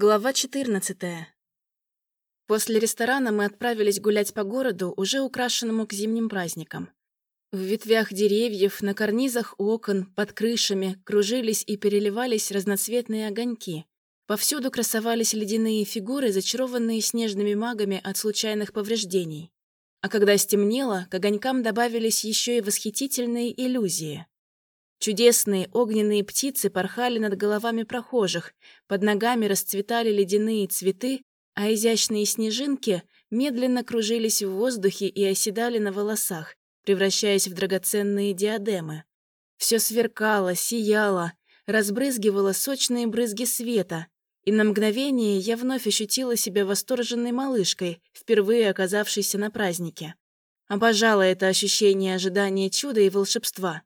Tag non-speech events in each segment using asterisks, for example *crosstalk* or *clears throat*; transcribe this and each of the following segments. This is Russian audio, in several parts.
Глава 14. После ресторана мы отправились гулять по городу, уже украшенному к зимним праздникам. В ветвях деревьев, на карнизах окон, под крышами кружились и переливались разноцветные огоньки. Повсюду красовались ледяные фигуры, зачарованные снежными магами от случайных повреждений. А когда стемнело, к огонькам добавились еще и восхитительные иллюзии. Чудесные огненные птицы порхали над головами прохожих, под ногами расцветали ледяные цветы, а изящные снежинки медленно кружились в воздухе и оседали на волосах, превращаясь в драгоценные диадемы. Все сверкало, сияло, разбрызгивало сочные брызги света, и на мгновение я вновь ощутила себя восторженной малышкой, впервые оказавшейся на празднике. Обожала это ощущение ожидания чуда и волшебства.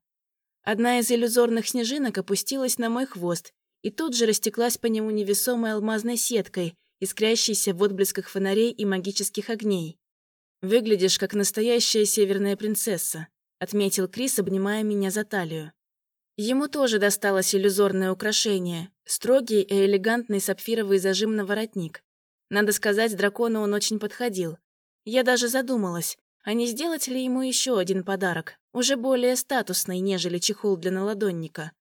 Одна из иллюзорных снежинок опустилась на мой хвост и тут же растеклась по нему невесомой алмазной сеткой, искрящейся в отблесках фонарей и магических огней. «Выглядишь, как настоящая северная принцесса», — отметил Крис, обнимая меня за талию. Ему тоже досталось иллюзорное украшение — строгий и элегантный сапфировый зажим на воротник. Надо сказать, дракону он очень подходил. Я даже задумалась, а не сделать ли ему еще один подарок, уже более статусный, нежели чехол для наладонника.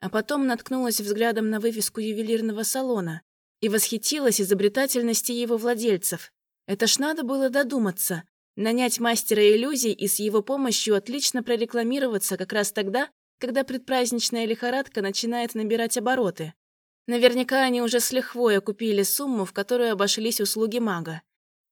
А потом наткнулась взглядом на вывеску ювелирного салона и восхитилась изобретательности его владельцев. Это ж надо было додуматься, нанять мастера иллюзий и с его помощью отлично прорекламироваться как раз тогда, когда предпраздничная лихорадка начинает набирать обороты. Наверняка они уже с лихвой окупили сумму, в которую обошлись услуги мага.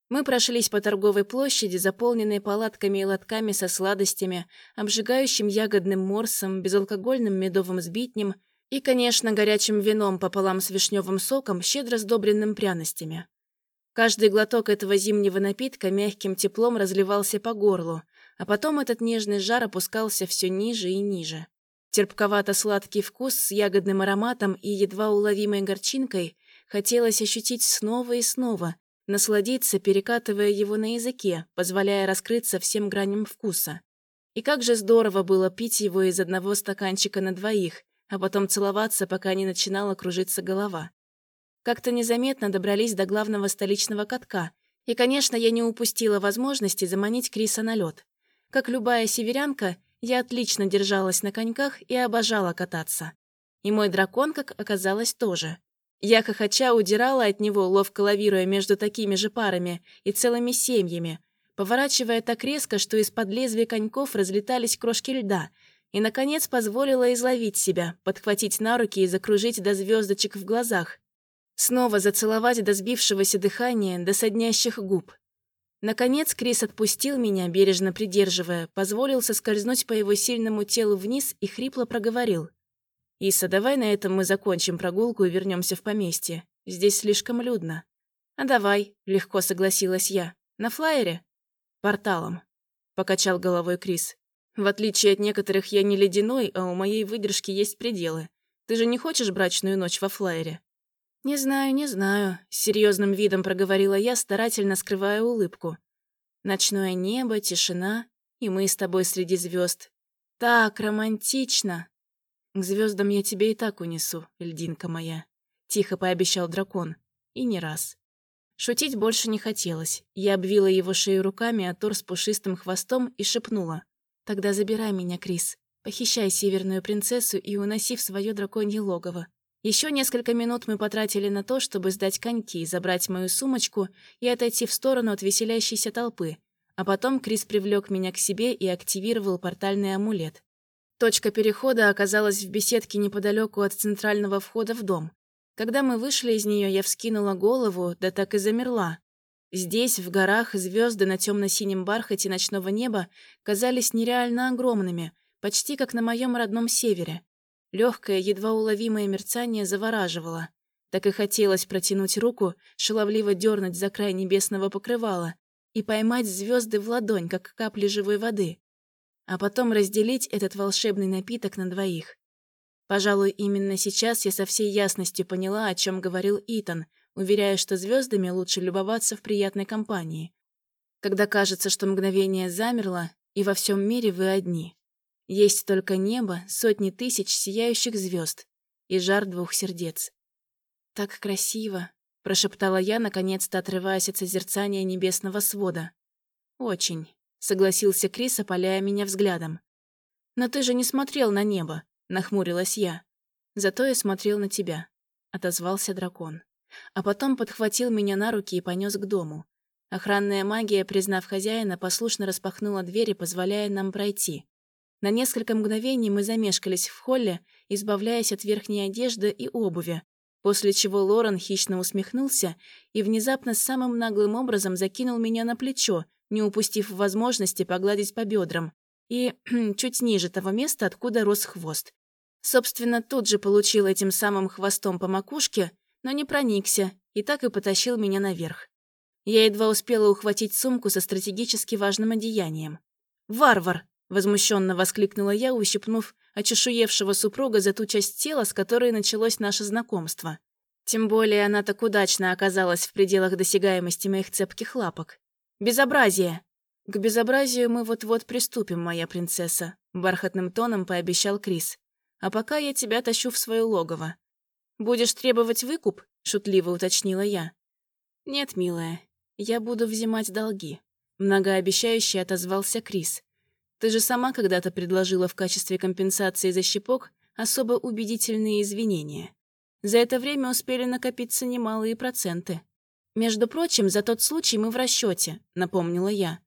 Мы прошлись по торговой площади, заполненной палатками и лотками со сладостями, обжигающим ягодным морсом, безалкогольным медовым сбитнем и, конечно, горячим вином пополам с вишневым соком, щедро сдобренным пряностями. Каждый глоток этого зимнего напитка мягким теплом разливался по горлу, а потом этот нежный жар опускался все ниже и ниже. Терпковато-сладкий вкус с ягодным ароматом и едва уловимой горчинкой хотелось ощутить снова и снова, насладиться, перекатывая его на языке, позволяя раскрыться всем граням вкуса. И как же здорово было пить его из одного стаканчика на двоих, а потом целоваться, пока не начинала кружиться голова. Как-то незаметно добрались до главного столичного катка, и, конечно, я не упустила возможности заманить Криса на лед. Как любая северянка, я отлично держалась на коньках и обожала кататься. И мой дракон, как оказалось, тоже. Я хохоча удирала от него, ловко лавируя между такими же парами и целыми семьями, поворачивая так резко, что из-под лезвия коньков разлетались крошки льда, и, наконец, позволила изловить себя, подхватить на руки и закружить до звездочек в глазах. Снова зацеловать до сбившегося дыхания, до соднящих губ. Наконец Крис отпустил меня, бережно придерживая, позволил соскользнуть по его сильному телу вниз и хрипло проговорил. «Иса, давай на этом мы закончим прогулку и вернемся в поместье. Здесь слишком людно». «А давай», — легко согласилась я. «На флайере?» «Порталом», — покачал головой Крис. «В отличие от некоторых, я не ледяной, а у моей выдержки есть пределы. Ты же не хочешь брачную ночь во флайере?» «Не знаю, не знаю», — с серьезным видом проговорила я, старательно скрывая улыбку. «Ночное небо, тишина, и мы с тобой среди звезд. Так романтично!» «К звездам я тебе и так унесу, льдинка моя», — тихо пообещал дракон. И не раз. Шутить больше не хотелось. Я обвила его шею руками, а торс пушистым хвостом и шепнула. «Тогда забирай меня, Крис. Похищай северную принцессу и уноси в свое драконье логово. Еще несколько минут мы потратили на то, чтобы сдать коньки, забрать мою сумочку и отойти в сторону от веселящейся толпы. А потом Крис привлек меня к себе и активировал портальный амулет. Точка перехода оказалась в беседке неподалеку от центрального входа в дом. Когда мы вышли из нее, я вскинула голову, да так и замерла. Здесь, в горах, звезды на темно-синем бархате ночного неба казались нереально огромными, почти как на моем родном севере. Легкое, едва уловимое мерцание завораживало. Так и хотелось протянуть руку, шаловливо дернуть за край небесного покрывала и поймать звезды в ладонь, как капли живой воды а потом разделить этот волшебный напиток на двоих. Пожалуй, именно сейчас я со всей ясностью поняла, о чем говорил Итан, уверяя, что звездами лучше любоваться в приятной компании. Когда кажется, что мгновение замерло, и во всем мире вы одни. Есть только небо, сотни тысяч сияющих звезд и жар двух сердец. Так красиво, прошептала я, наконец-то отрываясь от созерцания небесного свода. «Очень», — согласился Крис, опаляя меня взглядом. «Но ты же не смотрел на небо», — нахмурилась я. «Зато я смотрел на тебя», — отозвался дракон. А потом подхватил меня на руки и понес к дому. Охранная магия, признав хозяина, послушно распахнула двери, позволяя нам пройти. На несколько мгновений мы замешкались в холле, избавляясь от верхней одежды и обуви, после чего Лорен хищно усмехнулся и внезапно самым наглым образом закинул меня на плечо, не упустив возможности погладить по бедрам, и *clears throat* чуть ниже того места, откуда рос хвост. Собственно, тут же получил этим самым хвостом по макушке, но не проникся, и так и потащил меня наверх. Я едва успела ухватить сумку со стратегически важным одеянием. «Варвар!» — возмущенно воскликнула я, ущипнув очешуевшего супруга за ту часть тела, с которой началось наше знакомство. Тем более она так удачно оказалась в пределах досягаемости моих цепких лапок. «Безобразие!» «К безобразию мы вот-вот приступим, моя принцесса», — бархатным тоном пообещал Крис. «А пока я тебя тащу в свое логово. Будешь требовать выкуп?» — шутливо уточнила я. «Нет, милая, я буду взимать долги», — многообещающе отозвался Крис. «Ты же сама когда-то предложила в качестве компенсации за щепок особо убедительные извинения. За это время успели накопиться немалые проценты. Между прочим, за тот случай мы в расчете, напомнила я.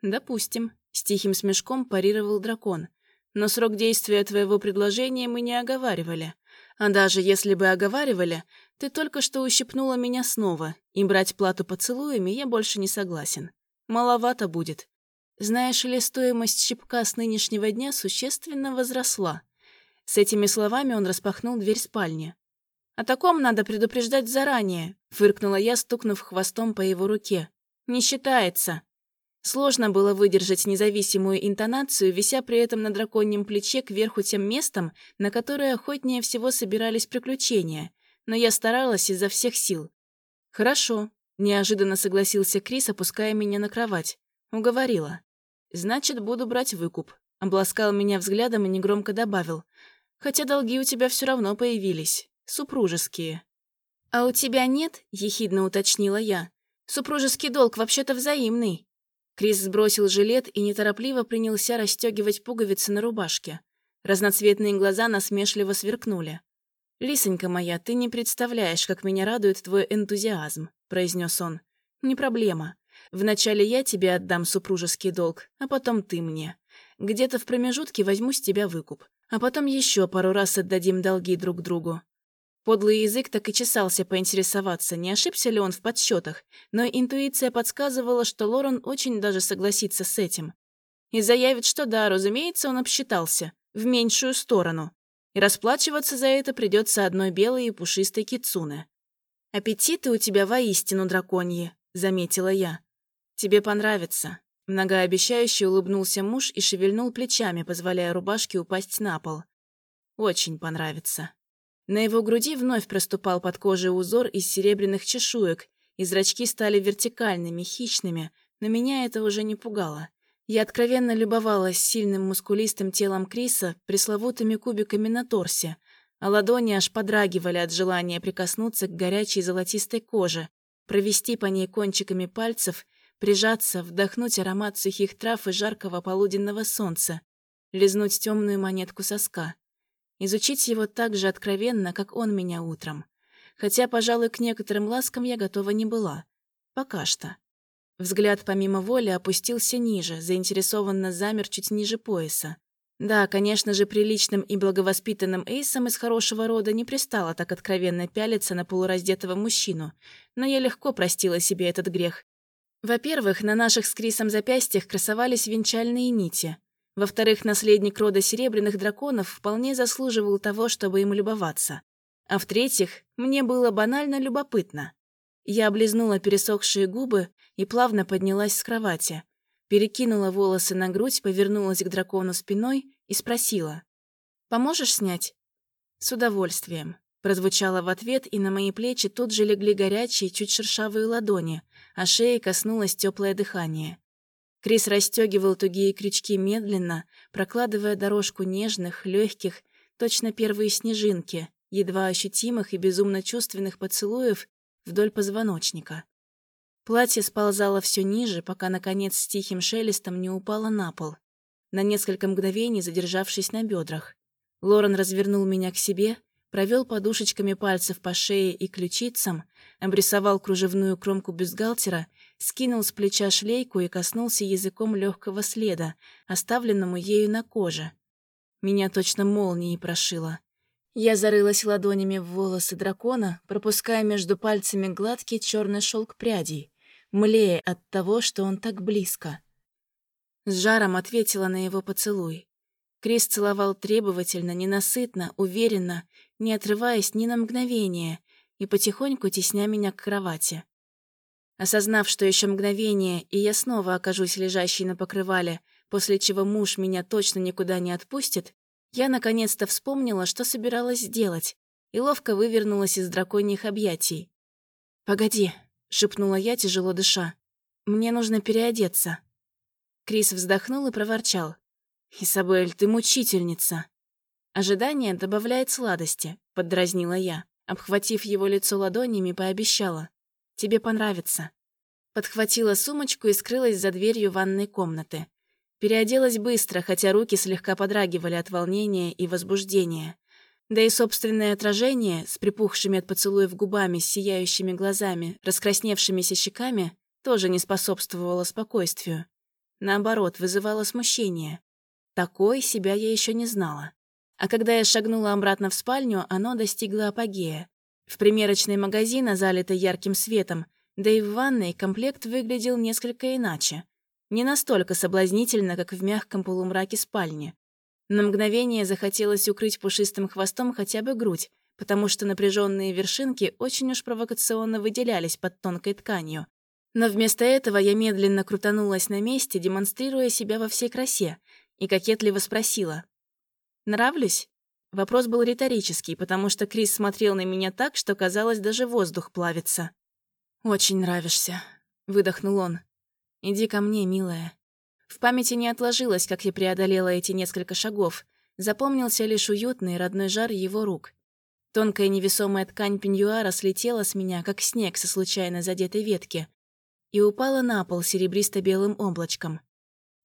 «Допустим», — с тихим смешком парировал дракон. «Но срок действия твоего предложения мы не оговаривали. А даже если бы оговаривали, ты только что ущипнула меня снова, и брать плату поцелуями я больше не согласен. Маловато будет. Знаешь ли, стоимость щипка с нынешнего дня существенно возросла». С этими словами он распахнул дверь спальни. «О таком надо предупреждать заранее», — фыркнула я, стукнув хвостом по его руке. «Не считается». Сложно было выдержать независимую интонацию, вися при этом на драконьем плече кверху тем местом, на которое охотнее всего собирались приключения, но я старалась изо всех сил. «Хорошо», — неожиданно согласился Крис, опуская меня на кровать. Уговорила. «Значит, буду брать выкуп», — обласкал меня взглядом и негромко добавил. «Хотя долги у тебя все равно появились. Супружеские». «А у тебя нет?» — ехидно уточнила я. «Супружеский долг вообще-то взаимный». Крис сбросил жилет и неторопливо принялся расстегивать пуговицы на рубашке. Разноцветные глаза насмешливо сверкнули. «Лисонька моя, ты не представляешь, как меня радует твой энтузиазм», — произнес он. «Не проблема. Вначале я тебе отдам супружеский долг, а потом ты мне. Где-то в промежутке возьму с тебя выкуп, а потом еще пару раз отдадим долги друг другу. Подлый язык так и чесался поинтересоваться, не ошибся ли он в подсчетах, но интуиция подсказывала, что Лорен очень даже согласится с этим. И заявит, что да, разумеется, он обсчитался, в меньшую сторону. И расплачиваться за это придется одной белой и пушистой кицуне. «Аппетиты у тебя воистину драконьи», — заметила я. «Тебе понравится». Многообещающе улыбнулся муж и шевельнул плечами, позволяя рубашке упасть на пол. «Очень понравится». На его груди вновь проступал под кожей узор из серебряных чешуек, и зрачки стали вертикальными, хищными, но меня это уже не пугало. Я откровенно любовалась сильным мускулистым телом Криса, пресловутыми кубиками на торсе, а ладони аж подрагивали от желания прикоснуться к горячей золотистой коже, провести по ней кончиками пальцев, прижаться, вдохнуть аромат сухих трав и жаркого полуденного солнца, лизнуть темную монетку соска. Изучить его так же откровенно, как он меня утром. Хотя, пожалуй, к некоторым ласкам я готова не была. Пока что. Взгляд помимо воли опустился ниже, заинтересованно замер чуть ниже пояса. Да, конечно же, приличным и благовоспитанным эйсом из хорошего рода не пристало так откровенно пялиться на полураздетого мужчину, но я легко простила себе этот грех. Во-первых, на наших с Крисом запястьях красовались венчальные нити. Во-вторых, наследник рода серебряных драконов вполне заслуживал того, чтобы им любоваться. А в-третьих, мне было банально любопытно. Я облизнула пересохшие губы и плавно поднялась с кровати. Перекинула волосы на грудь, повернулась к дракону спиной и спросила. «Поможешь снять?» «С удовольствием», — прозвучало в ответ, и на мои плечи тут же легли горячие, чуть шершавые ладони, а шеи коснулось теплое дыхание. Крис расстегивал тугие крючки медленно, прокладывая дорожку нежных, легких, точно первые снежинки, едва ощутимых и безумно чувственных поцелуев, вдоль позвоночника. Платье сползало все ниже, пока, наконец, с тихим шелестом не упало на пол, на несколько мгновений задержавшись на бедрах. Лорен развернул меня к себе, провел подушечками пальцев по шее и ключицам, обрисовал кружевную кромку бюстгальтера, скинул с плеча шлейку и коснулся языком легкого следа, оставленному ею на коже. Меня точно молнией прошило. Я зарылась ладонями в волосы дракона, пропуская между пальцами гладкий черный шелк прядей, млея от того, что он так близко. С жаром ответила на его поцелуй. Крис целовал требовательно, ненасытно, уверенно, не отрываясь ни на мгновение, и потихоньку тесня меня к кровати. Осознав, что еще мгновение, и я снова окажусь лежащей на покрывале, после чего муж меня точно никуда не отпустит, я наконец-то вспомнила, что собиралась сделать, и ловко вывернулась из драконьих объятий. «Погоди», шепнула я, тяжело дыша. «Мне нужно переодеться». Крис вздохнул и проворчал. «Исабель, ты мучительница». «Ожидание добавляет сладости», — поддразнила я. Обхватив его лицо ладонями, пообещала. «Тебе понравится». Подхватила сумочку и скрылась за дверью ванной комнаты. Переоделась быстро, хотя руки слегка подрагивали от волнения и возбуждения. Да и собственное отражение с припухшими от поцелуев губами, с сияющими глазами, раскрасневшимися щеками тоже не способствовало спокойствию. Наоборот, вызывало смущение. Такой себя я еще не знала. А когда я шагнула обратно в спальню, оно достигло апогея. В примерочной магазина, залитой ярким светом, да и в ванной комплект выглядел несколько иначе. Не настолько соблазнительно, как в мягком полумраке спальни. На мгновение захотелось укрыть пушистым хвостом хотя бы грудь, потому что напряженные вершинки очень уж провокационно выделялись под тонкой тканью. Но вместо этого я медленно крутанулась на месте, демонстрируя себя во всей красе, и кокетливо спросила. «Нравлюсь?» Вопрос был риторический, потому что Крис смотрел на меня так, что казалось, даже воздух плавится. «Очень нравишься», — выдохнул он. «Иди ко мне, милая». В памяти не отложилось, как я преодолела эти несколько шагов. Запомнился лишь уютный родной жар его рук. Тонкая невесомая ткань пеньюара слетела с меня, как снег со случайно задетой ветки, и упала на пол серебристо-белым облачком.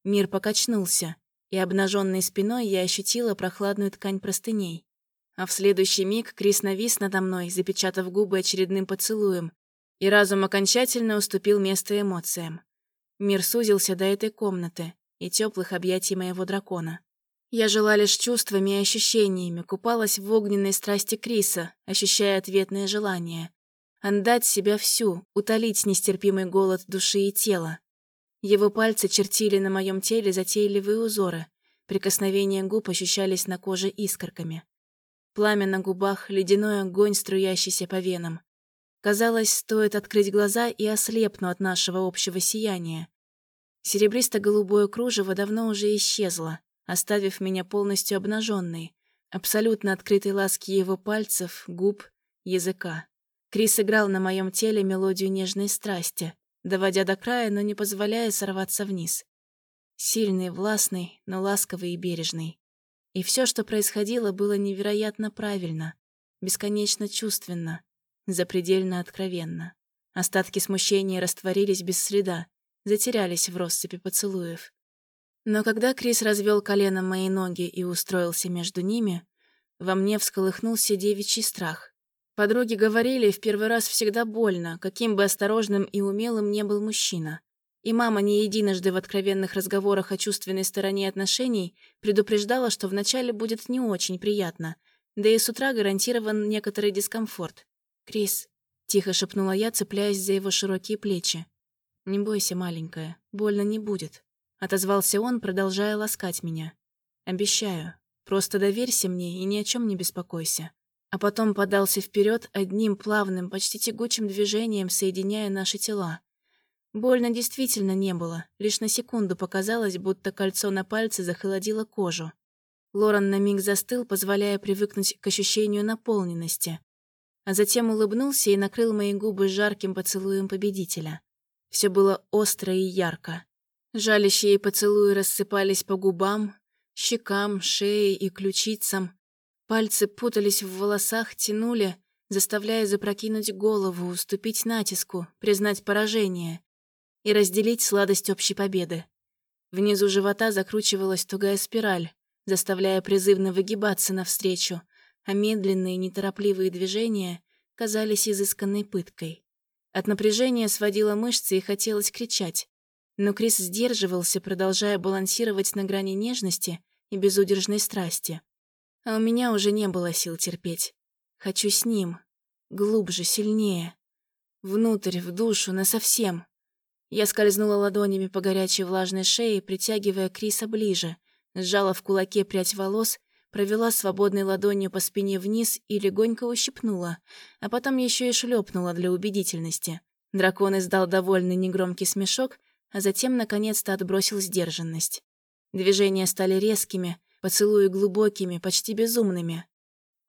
Мир покачнулся, и обнаженной спиной я ощутила прохладную ткань простыней. А в следующий миг Крис навис надо мной, запечатав губы очередным поцелуем, и разум окончательно уступил место эмоциям. Мир сузился до этой комнаты и теплых объятий моего дракона. Я жила лишь чувствами и ощущениями, купалась в огненной страсти Криса, ощущая ответное желание. Отдать себя всю, утолить нестерпимый голод души и тела. Его пальцы чертили на моем теле затейливые узоры, прикосновения губ ощущались на коже искорками. Пламя на губах, ледяной огонь, струящийся по венам. Казалось, стоит открыть глаза и ослепну от нашего общего сияния. Серебристо-голубое кружево давно уже исчезло, оставив меня полностью обнаженной, абсолютно открытой ласки его пальцев, губ, языка. Крис играл на моем теле мелодию нежной страсти, доводя до края, но не позволяя сорваться вниз. Сильный, властный, но ласковый и бережный. И все, что происходило, было невероятно правильно, бесконечно чувственно, запредельно откровенно. Остатки смущения растворились без следа, затерялись в россыпи поцелуев. Но когда Крис развел коленом мои ноги и устроился между ними, во мне всколыхнулся девичий страх. Подруги говорили, в первый раз всегда больно, каким бы осторожным и умелым не был мужчина. И мама не единожды в откровенных разговорах о чувственной стороне отношений предупреждала, что вначале будет не очень приятно, да и с утра гарантирован некоторый дискомфорт. «Крис», — тихо шепнула я, цепляясь за его широкие плечи. «Не бойся, маленькая, больно не будет», — отозвался он, продолжая ласкать меня. «Обещаю. Просто доверься мне и ни о чем не беспокойся». А потом подался вперед одним плавным, почти тягучим движением, соединяя наши тела. Больно действительно не было, лишь на секунду показалось, будто кольцо на пальце захолодило кожу. Лоран на миг застыл, позволяя привыкнуть к ощущению наполненности а затем улыбнулся и накрыл мои губы жарким поцелуем победителя. Все было остро и ярко. Жалящие поцелуи рассыпались по губам, щекам, шее и ключицам. Пальцы путались в волосах, тянули, заставляя запрокинуть голову, уступить натиску, признать поражение и разделить сладость общей победы. Внизу живота закручивалась тугая спираль, заставляя призывно выгибаться навстречу, а медленные неторопливые движения казались изысканной пыткой. От напряжения сводило мышцы и хотелось кричать. Но Крис сдерживался, продолжая балансировать на грани нежности и безудержной страсти. А у меня уже не было сил терпеть. Хочу с ним. Глубже, сильнее. Внутрь, в душу, насовсем. Я скользнула ладонями по горячей влажной шее, притягивая Криса ближе, сжала в кулаке прядь волос, провела свободной ладонью по спине вниз и легонько ущипнула, а потом еще и шлепнула для убедительности. Дракон издал довольный негромкий смешок, а затем наконец-то отбросил сдержанность. Движения стали резкими, поцелуи глубокими, почти безумными.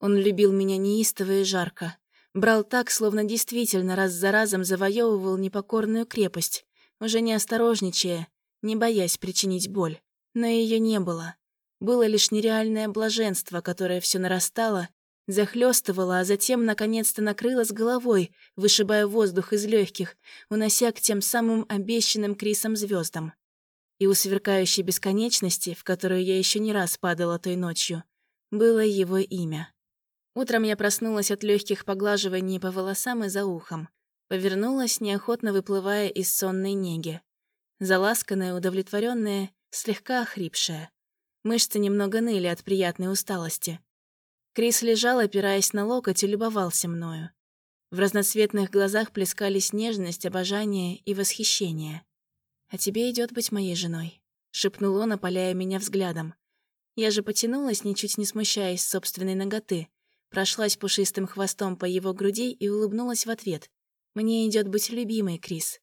Он любил меня неистово и жарко. Брал так, словно действительно раз за разом завоевывал непокорную крепость, уже не осторожничая, не боясь причинить боль. Но ее не было. Было лишь нереальное блаженство, которое все нарастало, захлестывало, а затем наконец-то накрыло с головой, вышибая воздух из легких, унося к тем самым обещанным Крисом звездам. И у сверкающей бесконечности, в которую я еще не раз падала той ночью, было его имя. Утром я проснулась от легких поглаживаний по волосам и за ухом. Повернулась, неохотно выплывая из сонной неги. Заласканная, удовлетворенная, слегка охрипшая. Мышцы немного ныли от приятной усталости. Крис лежал, опираясь на локоть, и любовался мною. В разноцветных глазах плескались нежность, обожание и восхищение. «А тебе идет быть моей женой», — шепнул он, опаляя меня взглядом. Я же потянулась, ничуть не смущаясь собственной ноготы, прошлась пушистым хвостом по его груди и улыбнулась в ответ. «Мне идет быть любимой, Крис».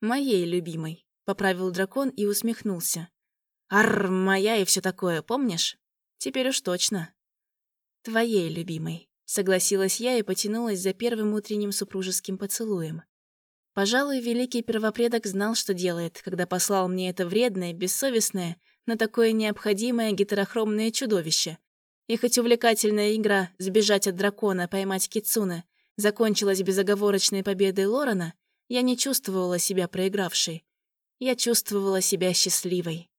«Моей любимой», — поправил дракон и усмехнулся. «Арр, моя и все такое, помнишь? Теперь уж точно». «Твоей любимой», — согласилась я и потянулась за первым утренним супружеским поцелуем. Пожалуй, великий первопредок знал, что делает, когда послал мне это вредное, бессовестное, но такое необходимое гетерохромное чудовище. И хоть увлекательная игра «Сбежать от дракона, поймать Кицуна» закончилась безоговорочной победой Лорена, я не чувствовала себя проигравшей. Я чувствовала себя счастливой.